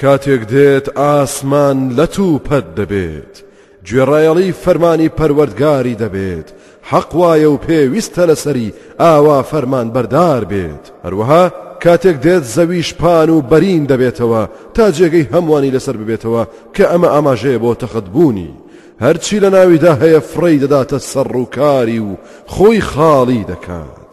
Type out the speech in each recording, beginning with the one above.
کاتێک دێت ئاسمان لەت و پەت دەبێت، گوێڕایەڵی فەرمانی پەروەردگاری دەبێت، حەق وایە و پێویستە لەسەری ئاوا فەرمانبەردار بێت، هەروەها کاتێک دێت زەویش پان و بەرین دەبێتەوە تا جێگەی هەمووانی لەسەر ببێتەوە کە ئەمە ئاماژەیە بۆ تەخت بوونی هەرچی لەناویدا هەیە فڕێی دەداتە سەر ڕووکاری و خۆی خاڵی دەکات.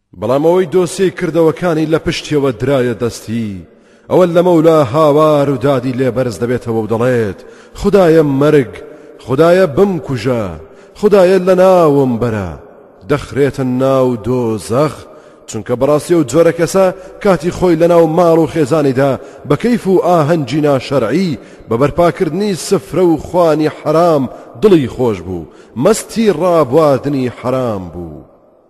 بەڵام ئەوەی دۆسیەی کردەوەکانی لە پشتیەوە درایە دەستی ئەوە لە مەولا هاوار و دادی لێ بەرز دەبێتەوە و دەڵێت خدایە مەرگ خدایە بمکوژە خدایە لە ناوم بەرە دەخرێتە ناو دۆ زەخ چونکە بەڕاستی و جۆرە کەسە کاتی خۆی لە ناو ماڵ و خێزانیدا بە کەیف و ئاهەنگی ناشەرعی بە بەرپاکردنی سفرە و خوانی حرام دڵی خۆش بوو مەستی ڕابواردنی حرام بوو.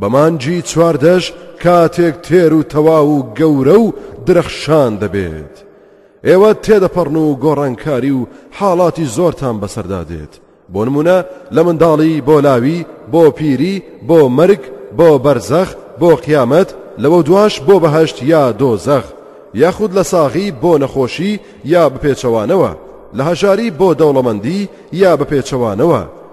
بە مانگی چواردەش کاتێک تێر و تەواو و گەورە و درەخشان دەبێت ئێوە تێدەپەڕن و گۆڕانکاری و حاڵاتی زۆرتان بەسەردا دێت بۆ نمونە لە منداڵی بۆ لاوی بۆ پیری بۆ مەرگ بۆ بەرزەخ بۆ قیامەت لەوە دواش بۆ بەهشت یا دۆزەخ یاخود لە ساغی بۆ نەخۆشی یا بپێچەوانەوە لە هەژاری بۆ دەوڵەمەندی یا بەپێچەوانەوە